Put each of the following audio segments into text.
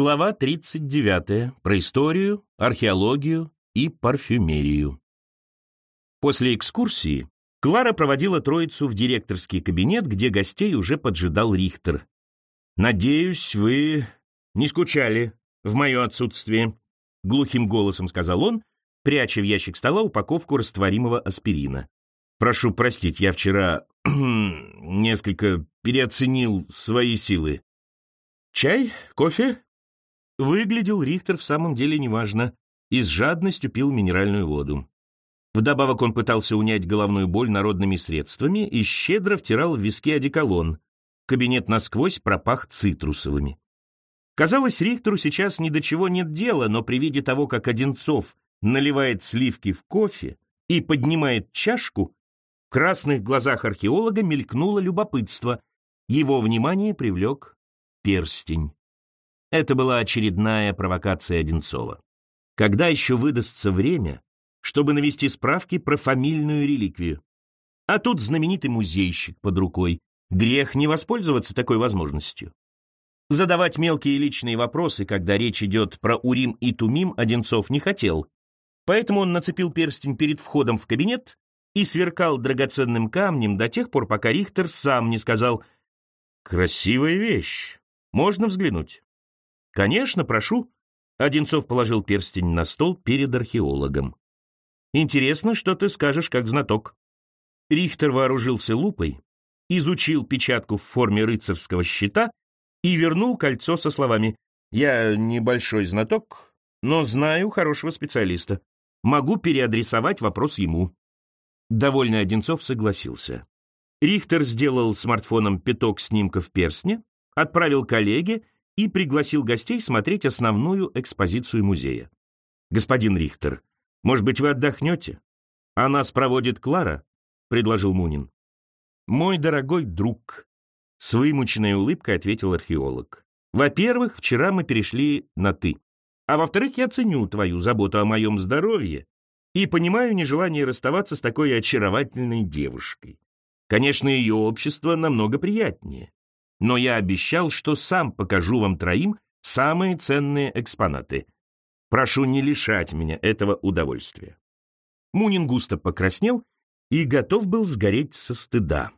Глава 39. Про историю, археологию и парфюмерию. После экскурсии Клара проводила троицу в директорский кабинет, где гостей уже поджидал Рихтер. «Надеюсь, вы не скучали в мое отсутствие», — глухим голосом сказал он, пряча в ящик стола упаковку растворимого аспирина. «Прошу простить, я вчера несколько переоценил свои силы. Чай? Кофе?» Выглядел Рихтер в самом деле неважно и с жадностью пил минеральную воду. Вдобавок он пытался унять головную боль народными средствами и щедро втирал в виски одеколон. Кабинет насквозь пропах цитрусовыми. Казалось, Рихтеру сейчас ни до чего нет дела, но при виде того, как Одинцов наливает сливки в кофе и поднимает чашку, в красных глазах археолога мелькнуло любопытство. Его внимание привлек перстень. Это была очередная провокация Одинцова. Когда еще выдастся время, чтобы навести справки про фамильную реликвию? А тут знаменитый музейщик под рукой. Грех не воспользоваться такой возможностью. Задавать мелкие личные вопросы, когда речь идет про Урим и Тумим, Одинцов не хотел. Поэтому он нацепил перстень перед входом в кабинет и сверкал драгоценным камнем до тех пор, пока Рихтер сам не сказал «Красивая вещь. Можно взглянуть?» «Конечно, прошу». Одинцов положил перстень на стол перед археологом. «Интересно, что ты скажешь как знаток». Рихтер вооружился лупой, изучил печатку в форме рыцарского щита и вернул кольцо со словами «Я небольшой знаток, но знаю хорошего специалиста. Могу переадресовать вопрос ему». Довольный Одинцов согласился. Рихтер сделал смартфоном пяток снимков перстня, отправил коллеге и пригласил гостей смотреть основную экспозицию музея. «Господин Рихтер, может быть, вы отдохнете? А нас проводит Клара?» — предложил Мунин. «Мой дорогой друг», — с вымученной улыбкой ответил археолог. «Во-первых, вчера мы перешли на «ты». А во-вторых, я ценю твою заботу о моем здоровье и понимаю нежелание расставаться с такой очаровательной девушкой. Конечно, ее общество намного приятнее но я обещал, что сам покажу вам троим самые ценные экспонаты. Прошу не лишать меня этого удовольствия». Мунин густо покраснел и готов был сгореть со стыда.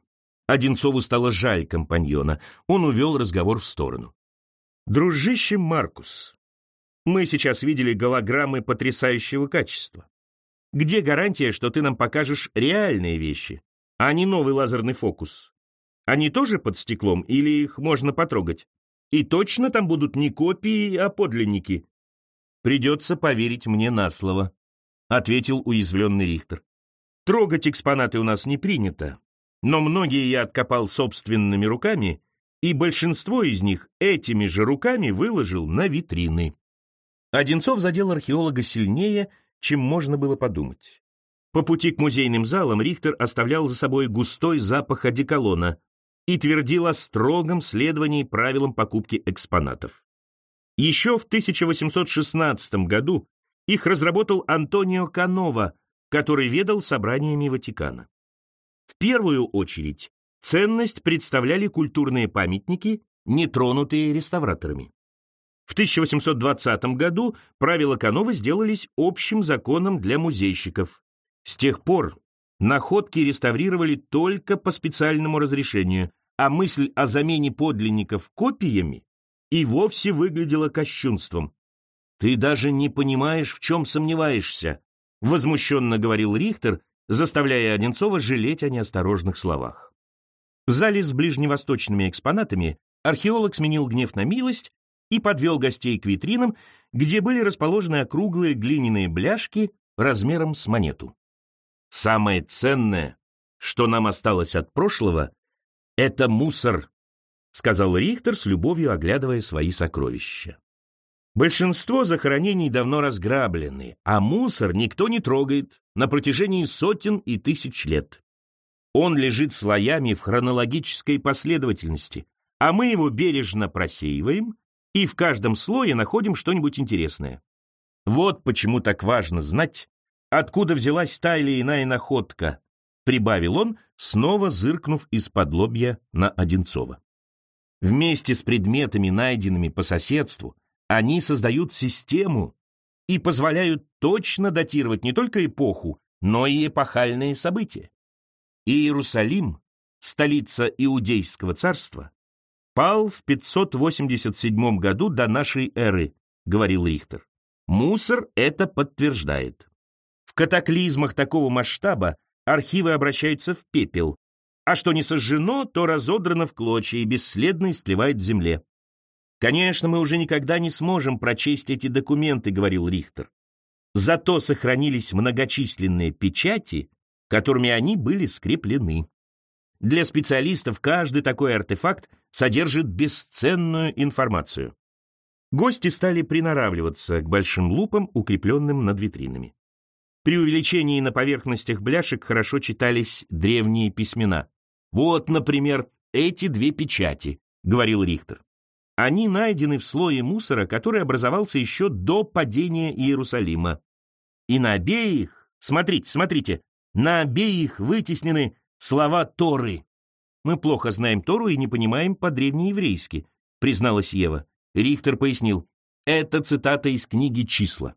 Одинцову стало жаль компаньона, он увел разговор в сторону. «Дружище Маркус, мы сейчас видели голограммы потрясающего качества. Где гарантия, что ты нам покажешь реальные вещи, а не новый лазерный фокус? Они тоже под стеклом или их можно потрогать? И точно там будут не копии, а подлинники? Придется поверить мне на слово, — ответил уязвленный Рихтер. Трогать экспонаты у нас не принято, но многие я откопал собственными руками, и большинство из них этими же руками выложил на витрины. Одинцов задел археолога сильнее, чем можно было подумать. По пути к музейным залам Рихтер оставлял за собой густой запах одеколона, и твердил о строгом следовании правилам покупки экспонатов. Еще в 1816 году их разработал Антонио Канова, который ведал собраниями Ватикана. В первую очередь ценность представляли культурные памятники, не тронутые реставраторами. В 1820 году правила Канова сделались общим законом для музейщиков. С тех пор находки реставрировали только по специальному разрешению, а мысль о замене подлинников копиями и вовсе выглядела кощунством. «Ты даже не понимаешь, в чем сомневаешься», — возмущенно говорил Рихтер, заставляя Одинцова жалеть о неосторожных словах. В зале с ближневосточными экспонатами археолог сменил гнев на милость и подвел гостей к витринам, где были расположены округлые глиняные бляшки размером с монету. Самое ценное, что нам осталось от прошлого, «Это мусор», — сказал Рихтер с любовью, оглядывая свои сокровища. Большинство захоронений давно разграблены, а мусор никто не трогает на протяжении сотен и тысяч лет. Он лежит слоями в хронологической последовательности, а мы его бережно просеиваем и в каждом слое находим что-нибудь интересное. Вот почему так важно знать, откуда взялась та или иная находка, прибавил он, снова зыркнув из-под лобья на Одинцова. Вместе с предметами, найденными по соседству, Они создают систему и позволяют точно датировать не только эпоху, но и эпохальные события. Иерусалим, столица Иудейского царства, пал в 587 году до нашей эры, говорил Рихтер. Мусор это подтверждает. В катаклизмах такого масштаба архивы обращаются в пепел, а что не сожжено, то разодрано в клочья и бесследно истлевает в земле. «Конечно, мы уже никогда не сможем прочесть эти документы», — говорил Рихтер. Зато сохранились многочисленные печати, которыми они были скреплены. Для специалистов каждый такой артефакт содержит бесценную информацию. Гости стали приноравливаться к большим лупам, укрепленным над витринами. При увеличении на поверхностях бляшек хорошо читались древние письмена. «Вот, например, эти две печати», — говорил Рихтер. Они найдены в слое мусора, который образовался еще до падения Иерусалима. И на обеих, смотрите, смотрите, на обеих вытеснены слова Торы. Мы плохо знаем Тору и не понимаем по-древнееврейски, призналась Ева. Рихтер пояснил, это цитата из книги «Числа».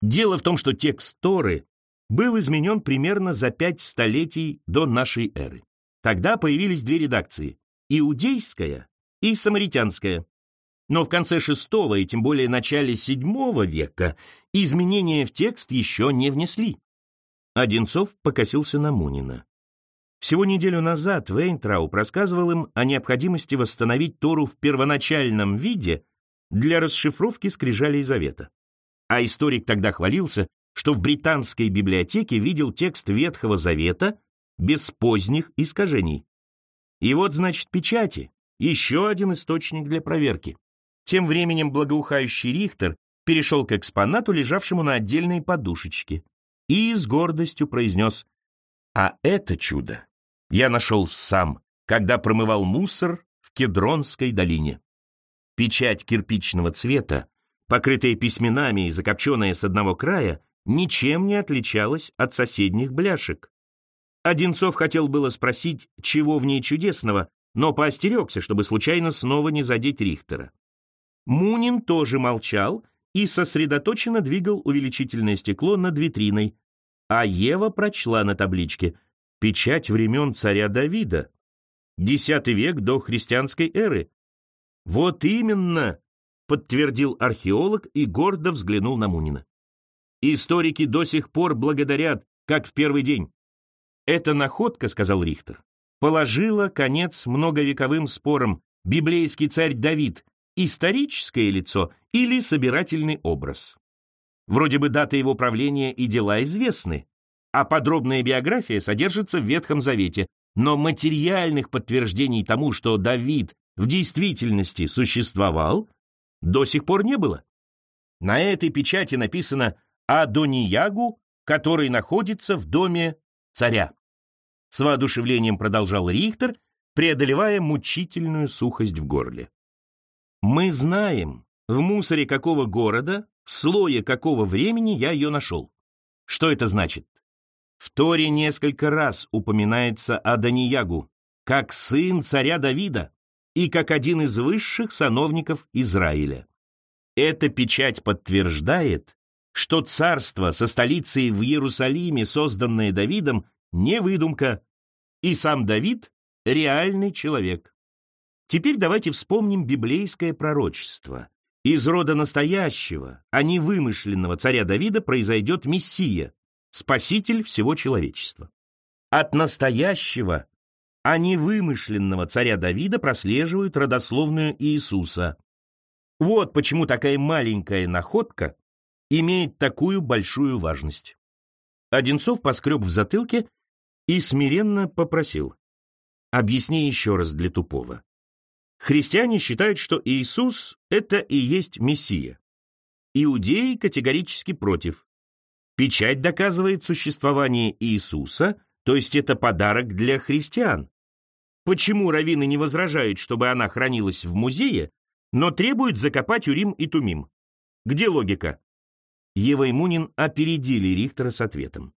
Дело в том, что текст Торы был изменен примерно за пять столетий до нашей эры. Тогда появились две редакции – иудейская и самаритянская. Но в конце VI и тем более начале VII века изменения в текст еще не внесли. Одинцов покосился на Мунина. Всего неделю назад Вейнтрауб рассказывал им о необходимости восстановить Тору в первоначальном виде для расшифровки скрижалей Завета. А историк тогда хвалился, что в британской библиотеке видел текст Ветхого Завета без поздних искажений. И вот, значит, печати, еще один источник для проверки. Тем временем благоухающий Рихтер перешел к экспонату, лежавшему на отдельной подушечке, и с гордостью произнес «А это чудо я нашел сам, когда промывал мусор в Кедронской долине». Печать кирпичного цвета, покрытая письменами и закопченная с одного края, ничем не отличалась от соседних бляшек. Одинцов хотел было спросить, чего в ней чудесного, но поостерегся, чтобы случайно снова не задеть Рихтера. Мунин тоже молчал и сосредоточенно двигал увеличительное стекло над витриной, а Ева прочла на табличке «Печать времен царя Давида, десятый век до христианской эры». «Вот именно!» — подтвердил археолог и гордо взглянул на Мунина. «Историки до сих пор благодарят, как в первый день». «Это находка», — сказал Рихтер, положила конец многовековым спорам библейский царь Давид, историческое лицо или собирательный образ. Вроде бы дата его правления и дела известны, а подробная биография содержится в Ветхом Завете, но материальных подтверждений тому, что Давид в действительности существовал, до сих пор не было. На этой печати написано «Адониягу, который находится в доме царя». С воодушевлением продолжал Рихтер, преодолевая мучительную сухость в горле. Мы знаем, в мусоре какого города, в слое какого времени я ее нашел. Что это значит? В Торе несколько раз упоминается Аданиягу, как сын царя Давида и как один из высших сановников Израиля. Эта печать подтверждает, что царство со столицей в Иерусалиме, созданное Давидом, не выдумка, и сам Давид — реальный человек. Теперь давайте вспомним библейское пророчество. Из рода настоящего, а не вымышленного царя Давида произойдет Мессия, спаситель всего человечества. От настоящего, а не вымышленного царя Давида прослеживают родословную Иисуса. Вот почему такая маленькая находка имеет такую большую важность. Одинцов поскреб в затылке и смиренно попросил. Объясни еще раз для тупого. Христиане считают, что Иисус — это и есть Мессия. Иудеи категорически против. Печать доказывает существование Иисуса, то есть это подарок для христиан. Почему раввины не возражают, чтобы она хранилась в музее, но требуют закопать Урим и Тумим? Где логика? Ева и Мунин опередили Рихтера с ответом.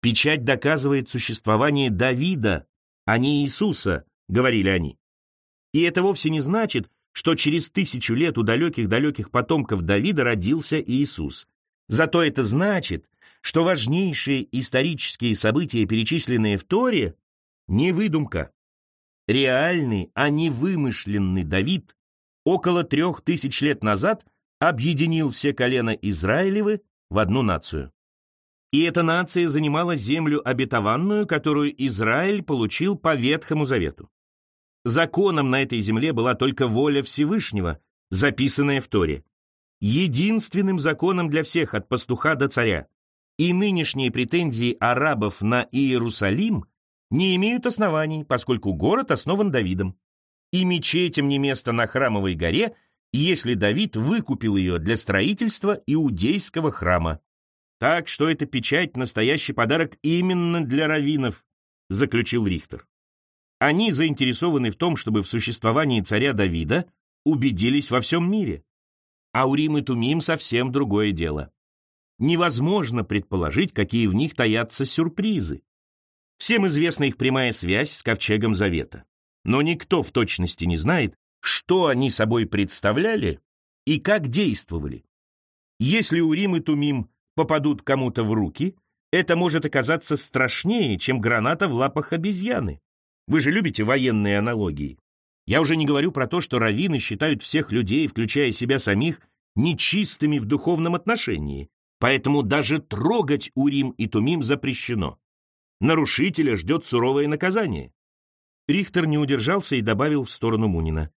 Печать доказывает существование Давида, а не Иисуса, говорили они. И это вовсе не значит, что через тысячу лет у далеких-далеких потомков Давида родился Иисус. Зато это значит, что важнейшие исторические события, перечисленные в Торе, не выдумка. Реальный, а не вымышленный Давид около трех тысяч лет назад объединил все колена Израилевы в одну нацию. И эта нация занимала землю обетованную, которую Израиль получил по Ветхому Завету. Законом на этой земле была только воля Всевышнего, записанная в Торе. Единственным законом для всех, от пастуха до царя. И нынешние претензии арабов на Иерусалим не имеют оснований, поскольку город основан Давидом. И мечетям не место на Храмовой горе, если Давид выкупил ее для строительства иудейского храма. Так что это печать — настоящий подарок именно для раввинов, заключил Рихтер. Они заинтересованы в том, чтобы в существовании царя Давида убедились во всем мире. А Урим и Тумим совсем другое дело. Невозможно предположить, какие в них таятся сюрпризы. Всем известна их прямая связь с Ковчегом Завета. Но никто в точности не знает, что они собой представляли и как действовали. Если Урим и Тумим попадут кому-то в руки, это может оказаться страшнее, чем граната в лапах обезьяны. Вы же любите военные аналогии. Я уже не говорю про то, что раввины считают всех людей, включая себя самих, нечистыми в духовном отношении, поэтому даже трогать Урим и Тумим запрещено. Нарушителя ждет суровое наказание. Рихтер не удержался и добавил в сторону Мунина.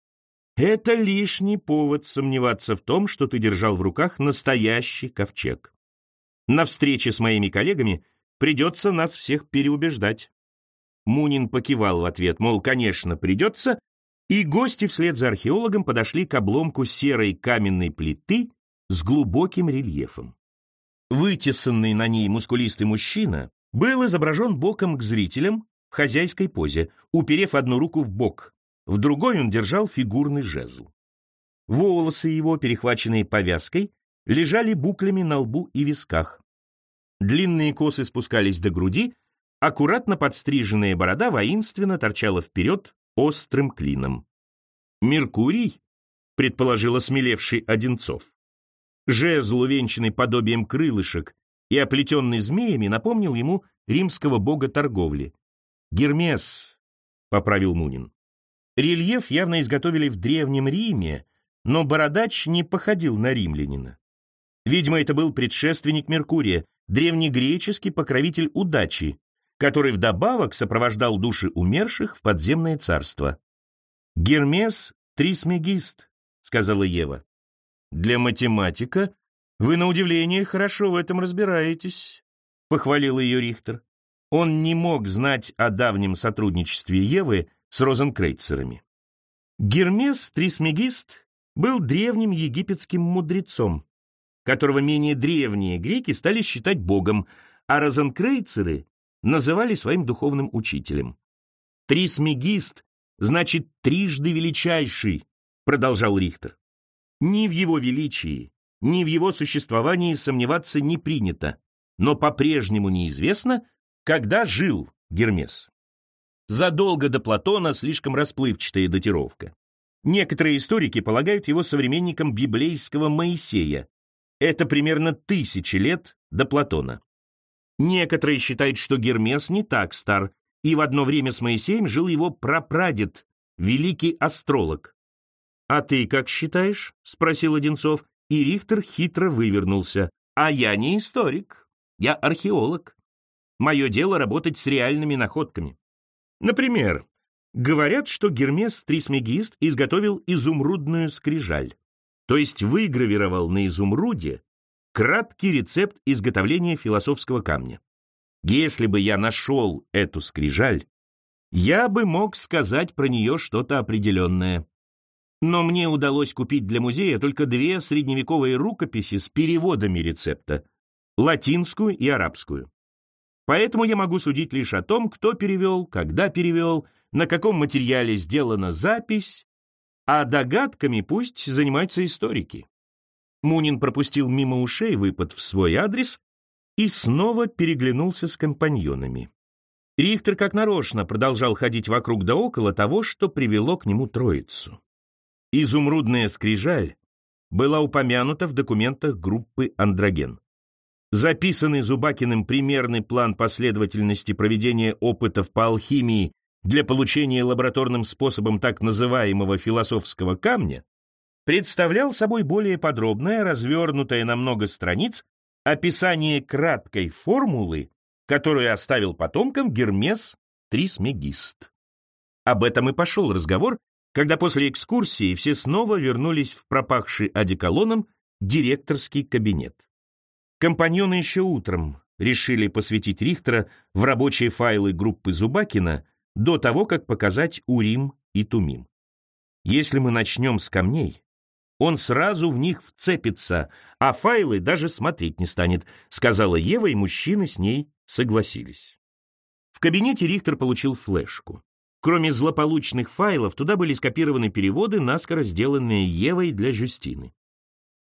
Это лишний повод сомневаться в том, что ты держал в руках настоящий ковчег. На встрече с моими коллегами придется нас всех переубеждать. Мунин покивал в ответ, мол, конечно, придется, и гости вслед за археологом подошли к обломку серой каменной плиты с глубоким рельефом. Вытесанный на ней мускулистый мужчина был изображен боком к зрителям в хозяйской позе, уперев одну руку в бок, в другой он держал фигурный жезл. Волосы его, перехваченные повязкой, лежали буклями на лбу и висках. Длинные косы спускались до груди, аккуратно подстриженная борода воинственно торчала вперед острым клином. «Меркурий?» — предположил осмелевший Одинцов. Жезл, увенчанный подобием крылышек и оплетенный змеями, напомнил ему римского бога торговли. «Гермес», — поправил Мунин. Рельеф явно изготовили в Древнем Риме, но бородач не походил на римлянина. Видимо, это был предшественник Меркурия, древнегреческий покровитель удачи, который вдобавок сопровождал души умерших в подземное царство. «Гермес Трисмегист», — сказала Ева. «Для математика вы, на удивление, хорошо в этом разбираетесь», — похвалил ее Рихтер. Он не мог знать о давнем сотрудничестве Евы с розенкрейцерами. Гермес Трисмегист был древним египетским мудрецом, которого менее древние греки стали считать богом, а розенкрейцеры называли своим духовным учителем. «Трисмегист» значит «трижды величайший», продолжал Рихтер. Ни в его величии, ни в его существовании сомневаться не принято, но по-прежнему неизвестно, когда жил Гермес. Задолго до Платона слишком расплывчатая датировка. Некоторые историки полагают его современником библейского Моисея, это примерно тысячи лет до Платона. Некоторые считают, что Гермес не так стар, и в одно время с Моисеем жил его прапрадед, великий астролог. «А ты как считаешь?» — спросил Одинцов, и Рихтер хитро вывернулся. «А я не историк, я археолог. Мое дело работать с реальными находками. Например, говорят, что Гермес Трисмегист изготовил изумрудную скрижаль то есть выгравировал на изумруде краткий рецепт изготовления философского камня. Если бы я нашел эту скрижаль, я бы мог сказать про нее что-то определенное. Но мне удалось купить для музея только две средневековые рукописи с переводами рецепта — латинскую и арабскую. Поэтому я могу судить лишь о том, кто перевел, когда перевел, на каком материале сделана запись а догадками пусть занимаются историки. Мунин пропустил мимо ушей выпад в свой адрес и снова переглянулся с компаньонами. Рихтер как нарочно продолжал ходить вокруг да около того, что привело к нему троицу. Изумрудная скрижаль была упомянута в документах группы «Андроген». Записанный Зубакиным примерный план последовательности проведения опытов по алхимии для получения лабораторным способом так называемого философского камня представлял собой более подробное, развернутое на много страниц, описание краткой формулы, которую оставил потомкам Гермес Трисмегист. Об этом и пошел разговор, когда после экскурсии все снова вернулись в пропахший одеколоном директорский кабинет. Компаньоны еще утром решили посвятить Рихтера в рабочие файлы группы Зубакина до того, как показать Урим и Тумим. Если мы начнем с камней, он сразу в них вцепится, а файлы даже смотреть не станет, сказала Ева, и мужчины с ней согласились. В кабинете Рихтер получил флешку. Кроме злополучных файлов, туда были скопированы переводы, наскоро сделанные Евой для Жюстины.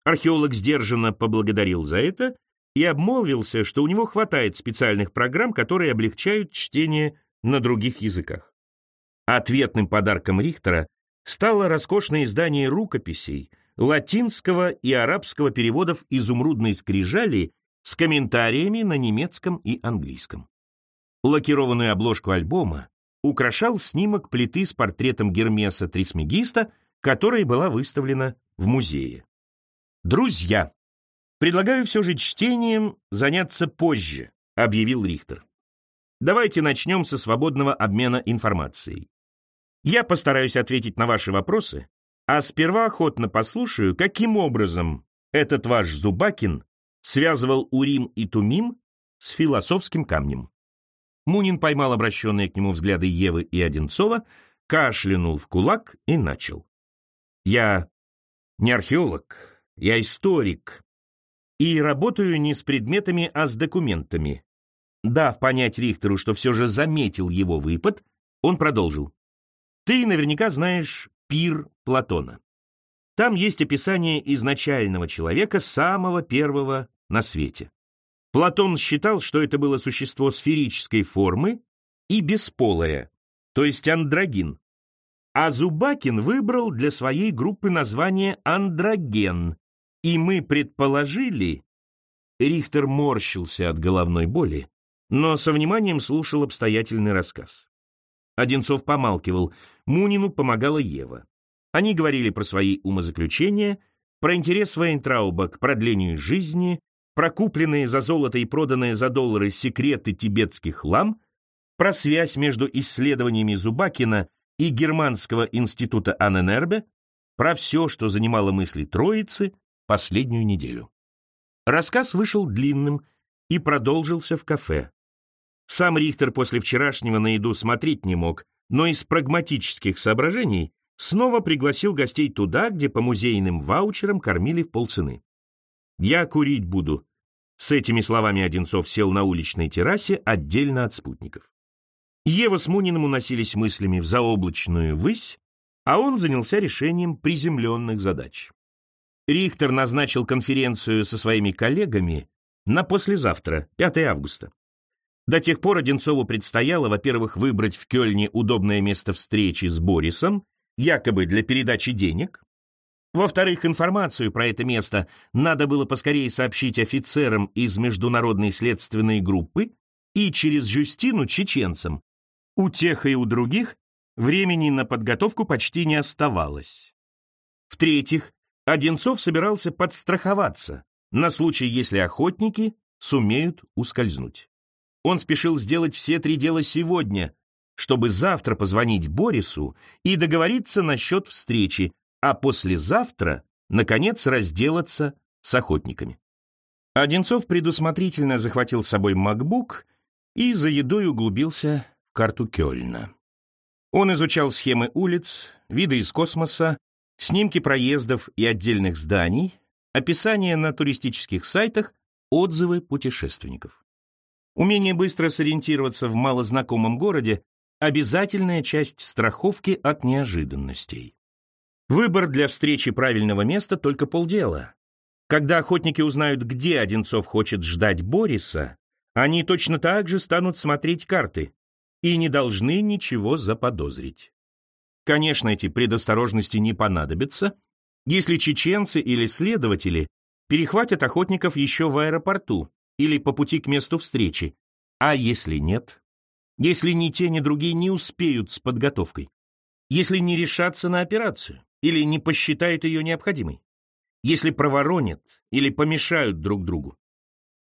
Археолог сдержанно поблагодарил за это и обмолвился, что у него хватает специальных программ, которые облегчают чтение на других языках. Ответным подарком Рихтера стало роскошное издание рукописей латинского и арабского переводов изумрудной скрижали с комментариями на немецком и английском. Лакированную обложку альбома украшал снимок плиты с портретом Гермеса Трисмегиста, которая была выставлена в музее. «Друзья, предлагаю все же чтением заняться позже», — объявил Рихтер. «Давайте начнем со свободного обмена информацией. Я постараюсь ответить на ваши вопросы, а сперва охотно послушаю, каким образом этот ваш Зубакин связывал Урим и Тумим с философским камнем. Мунин поймал обращенные к нему взгляды Евы и Одинцова, кашлянул в кулак и начал. «Я не археолог, я историк, и работаю не с предметами, а с документами». Дав понять Рихтеру, что все же заметил его выпад, он продолжил. «Ты наверняка знаешь пир Платона. Там есть описание изначального человека, самого первого на свете. Платон считал, что это было существо сферической формы и бесполое, то есть андрогин. А Зубакин выбрал для своей группы название андроген, и мы предположили... Рихтер морщился от головной боли, но со вниманием слушал обстоятельный рассказ. Одинцов помалкивал, Мунину помогала Ева. Они говорили про свои умозаключения, про интерес Вейнтрауба к продлению жизни, про купленные за золото и проданные за доллары секреты тибетских лам, про связь между исследованиями Зубакина и Германского института Анненербе, про все, что занимало мысли Троицы последнюю неделю. Рассказ вышел длинным и продолжился в кафе. Сам Рихтер после вчерашнего на еду смотреть не мог, но из прагматических соображений снова пригласил гостей туда, где по музейным ваучерам кормили в полцены. «Я курить буду». С этими словами Одинцов сел на уличной террасе отдельно от спутников. Ева с Муниным уносились мыслями в заоблачную высь, а он занялся решением приземленных задач. Рихтер назначил конференцию со своими коллегами на послезавтра, 5 августа. До тех пор Одинцову предстояло, во-первых, выбрать в Кёльне удобное место встречи с Борисом, якобы для передачи денег, во-вторых, информацию про это место надо было поскорее сообщить офицерам из международной следственной группы и через Жюстину чеченцам. У тех и у других времени на подготовку почти не оставалось. В-третьих, Одинцов собирался подстраховаться на случай, если охотники сумеют ускользнуть. Он спешил сделать все три дела сегодня, чтобы завтра позвонить Борису и договориться насчет встречи, а послезавтра, наконец, разделаться с охотниками. Одинцов предусмотрительно захватил с собой MacBook и за едой углубился в карту Кёльна. Он изучал схемы улиц, виды из космоса, снимки проездов и отдельных зданий, описания на туристических сайтах, отзывы путешественников. Умение быстро сориентироваться в малознакомом городе – обязательная часть страховки от неожиданностей. Выбор для встречи правильного места только полдела. Когда охотники узнают, где Одинцов хочет ждать Бориса, они точно так же станут смотреть карты и не должны ничего заподозрить. Конечно, эти предосторожности не понадобятся, если чеченцы или следователи перехватят охотников еще в аэропорту или по пути к месту встречи. А если нет? Если ни те, ни другие не успеют с подготовкой? Если не решатся на операцию или не посчитают ее необходимой? Если проворонят или помешают друг другу?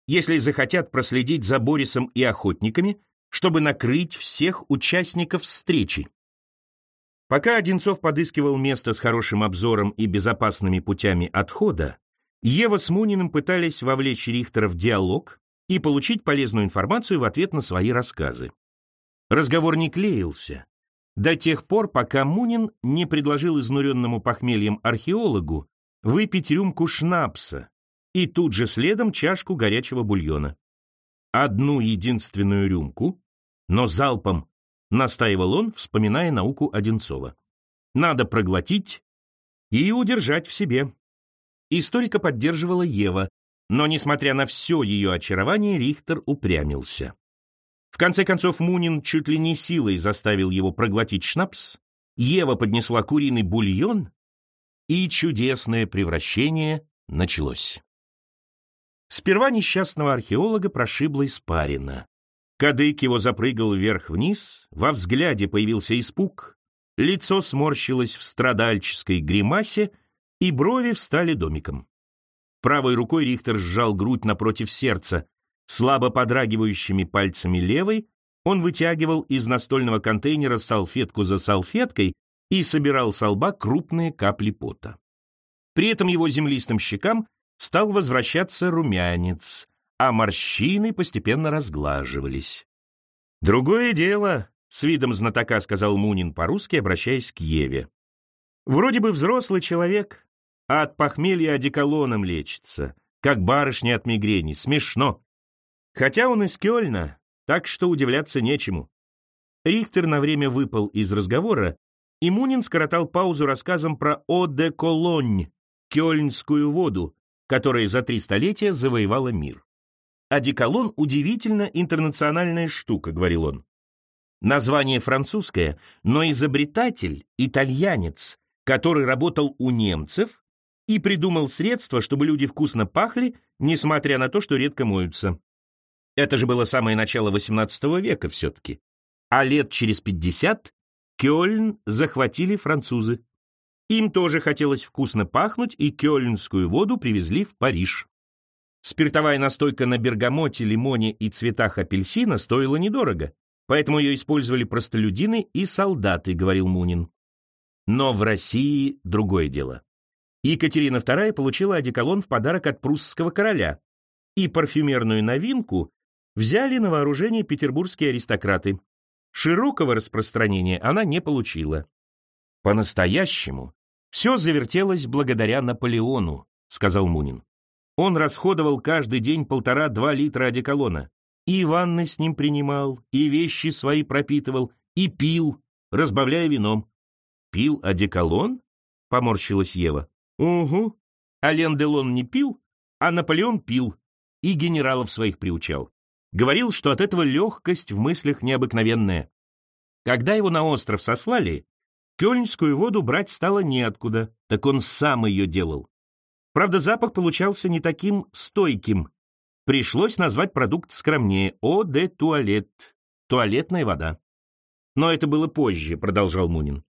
Если захотят проследить за Борисом и охотниками, чтобы накрыть всех участников встречи? Пока Одинцов подыскивал место с хорошим обзором и безопасными путями отхода, Ева с Муниным пытались вовлечь Рихтера в диалог и получить полезную информацию в ответ на свои рассказы. Разговор не клеился. До тех пор, пока Мунин не предложил изнуренному похмельем археологу выпить рюмку шнапса и тут же следом чашку горячего бульона. Одну единственную рюмку, но залпом настаивал он, вспоминая науку Одинцова. Надо проглотить и удержать в себе. Историка поддерживала Ева, но, несмотря на все ее очарование, Рихтер упрямился. В конце концов, Мунин чуть ли не силой заставил его проглотить шнапс, Ева поднесла куриный бульон, и чудесное превращение началось. Сперва несчастного археолога прошибло испарина. Кадык его запрыгал вверх-вниз, во взгляде появился испуг, лицо сморщилось в страдальческой гримасе, и брови встали домиком. Правой рукой Рихтер сжал грудь напротив сердца, слабо подрагивающими пальцами левой он вытягивал из настольного контейнера салфетку за салфеткой и собирал с лба крупные капли пота. При этом его землистым щекам стал возвращаться румянец, а морщины постепенно разглаживались. «Другое дело», — с видом знатока сказал Мунин по-русски, обращаясь к Еве. «Вроде бы взрослый человек, а от похмелья одеколоном лечится, как барышня от мигрени. Смешно. Хотя он из Кёльна, так что удивляться нечему». Рихтер на время выпал из разговора, и Мунин скоротал паузу рассказом про Оде Колонь, кёльнскую воду, которая за три столетия завоевала мир. «Одеколон — удивительно интернациональная штука», — говорил он. Название французское, но изобретатель — итальянец, который работал у немцев и придумал средства, чтобы люди вкусно пахли, несмотря на то, что редко моются. Это же было самое начало XVIII века все-таки. А лет через 50 Кёльн захватили французы. Им тоже хотелось вкусно пахнуть, и кёльнскую воду привезли в Париж. Спиртовая настойка на бергамоте, лимоне и цветах апельсина стоила недорого, поэтому ее использовали простолюдины и солдаты, говорил Мунин. Но в России другое дело. Екатерина II получила одеколон в подарок от прусского короля, и парфюмерную новинку взяли на вооружение петербургские аристократы. Широкого распространения она не получила. По-настоящему все завертелось благодаря Наполеону, сказал Мунин. Он расходовал каждый день полтора-два литра одеколона. И ванны с ним принимал, и вещи свои пропитывал, и пил, разбавляя вином. «Пил одеколон?» — поморщилась Ева. «Угу. Ален Делон не пил, а Наполеон пил. И генералов своих приучал. Говорил, что от этого легкость в мыслях необыкновенная. Когда его на остров сослали, кёльнскую воду брать стало неоткуда, так он сам ее делал. Правда, запах получался не таким стойким. Пришлось назвать продукт скромнее «О де туалет» — туалетная вода. Но это было позже, продолжал Мунин.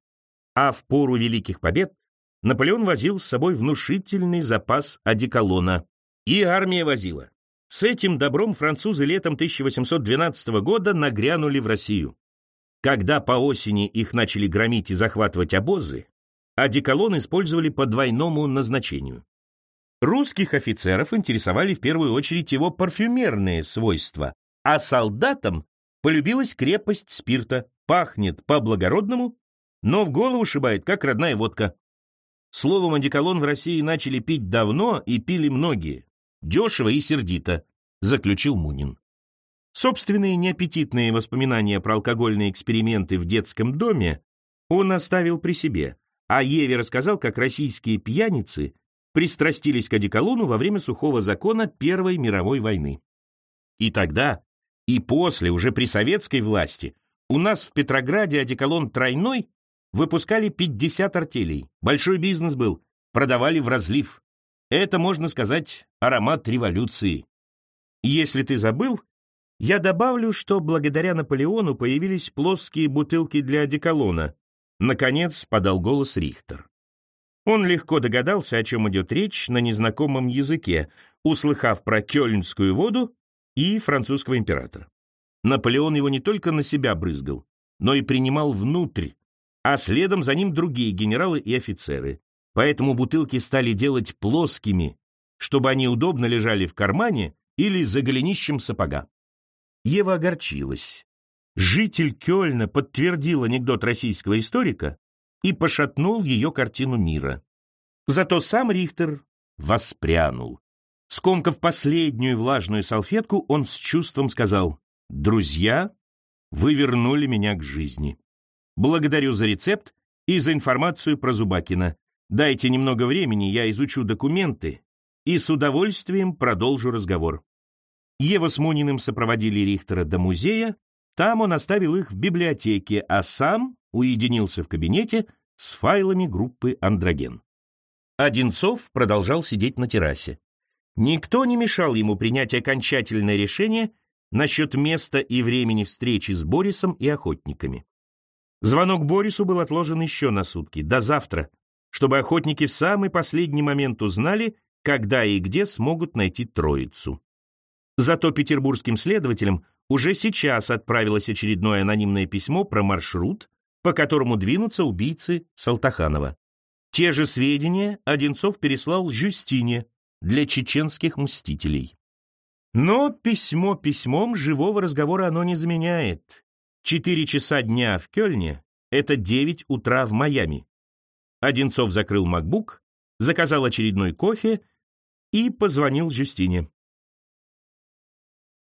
А в пору Великих Побед Наполеон возил с собой внушительный запас одеколона. И армия возила. С этим добром французы летом 1812 года нагрянули в Россию. Когда по осени их начали громить и захватывать обозы, одеколон использовали по двойному назначению. Русских офицеров интересовали в первую очередь его парфюмерные свойства, а солдатам полюбилась крепость спирта, пахнет по-благородному, но в голову шибает, как родная водка. Словом, одеколон в России начали пить давно и пили многие. Дешево и сердито, заключил Мунин. Собственные неаппетитные воспоминания про алкогольные эксперименты в детском доме он оставил при себе, а Еве рассказал, как российские пьяницы пристрастились к одеколону во время сухого закона Первой мировой войны. И тогда, и после, уже при советской власти, у нас в Петрограде одеколон тройной выпускали 50 артелей. Большой бизнес был, продавали в разлив. Это, можно сказать, аромат революции. Если ты забыл, я добавлю, что благодаря Наполеону появились плоские бутылки для одеколона. Наконец подал голос Рихтер. Он легко догадался, о чем идет речь на незнакомом языке, услыхав про кёльнскую воду и французского императора. Наполеон его не только на себя брызгал, но и принимал внутрь, а следом за ним другие генералы и офицеры. Поэтому бутылки стали делать плоскими, чтобы они удобно лежали в кармане или за голенищем сапога. Ева огорчилась. Житель Кёльна подтвердил анекдот российского историка и пошатнул ее картину мира. Зато сам Рихтер воспрянул. Скомкав последнюю влажную салфетку, он с чувством сказал, «Друзья, вы вернули меня к жизни. Благодарю за рецепт и за информацию про Зубакина. Дайте немного времени, я изучу документы и с удовольствием продолжу разговор». Ева с Муниным сопроводили Рихтера до музея, там он оставил их в библиотеке, а сам уединился в кабинете с файлами группы «Андроген». Одинцов продолжал сидеть на террасе. Никто не мешал ему принять окончательное решение насчет места и времени встречи с Борисом и охотниками. Звонок Борису был отложен еще на сутки, до завтра, чтобы охотники в самый последний момент узнали, когда и где смогут найти троицу. Зато петербургским следователям уже сейчас отправилось очередное анонимное письмо про маршрут, по которому двинутся убийцы Салтаханова. Те же сведения Одинцов переслал Жюстине для чеченских мстителей. Но письмо письмом живого разговора оно не заменяет. Четыре часа дня в Кёльне — это девять утра в Майами. Одинцов закрыл макбук, заказал очередной кофе и позвонил Жюстине.